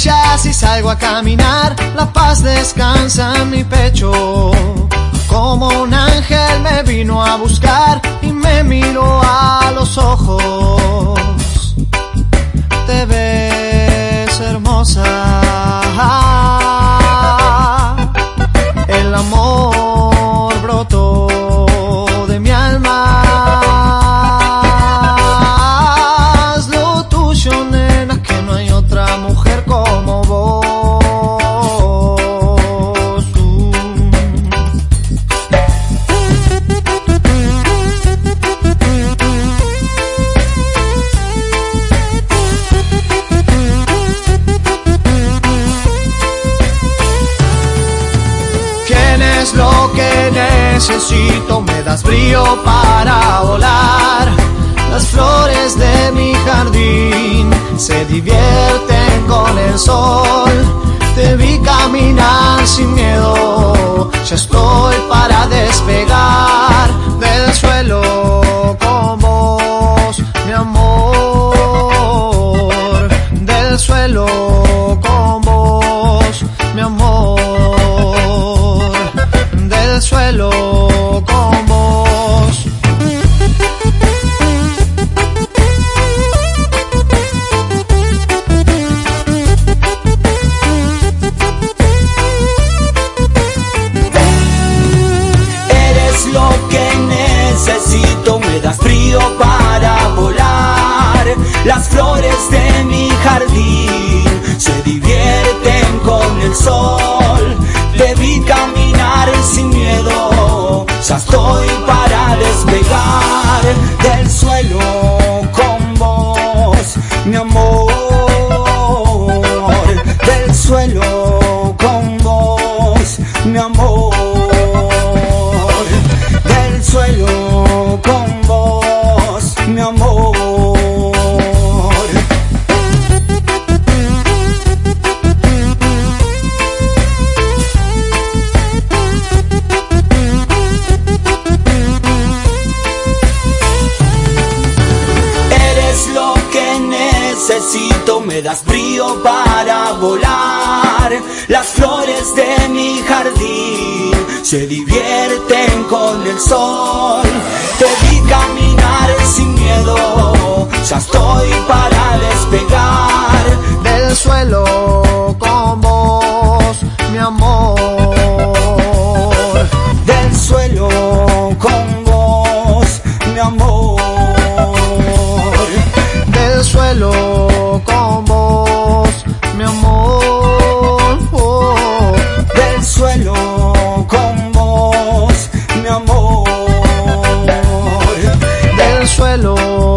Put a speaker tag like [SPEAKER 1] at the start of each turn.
[SPEAKER 1] estrellas si salgo a caminar, la paz descansa en mi pecho. Como un ángel me vino a buscar y me miró a los ojos. Necesito, me das brillo para volar. Las flores de mi jardín se divierten con el sol. Te vi caminar sin miedo, ya estoy para despegar del suelo con vos, mi amor. Del suelo suelo con vos.
[SPEAKER 2] Eres lo que necesito, me das frío para volar. Las flores de mi jardín se divierten con el sol. Necesito, me das brillo para volar. Las flores de mi jardín se divierten con el sol. Te vi caminar sin miedo, ya estoy para despegar.
[SPEAKER 1] del suelo con vos, mi amor.
[SPEAKER 2] Del suelo con vos, mi amor.
[SPEAKER 1] Del suelo el suelo.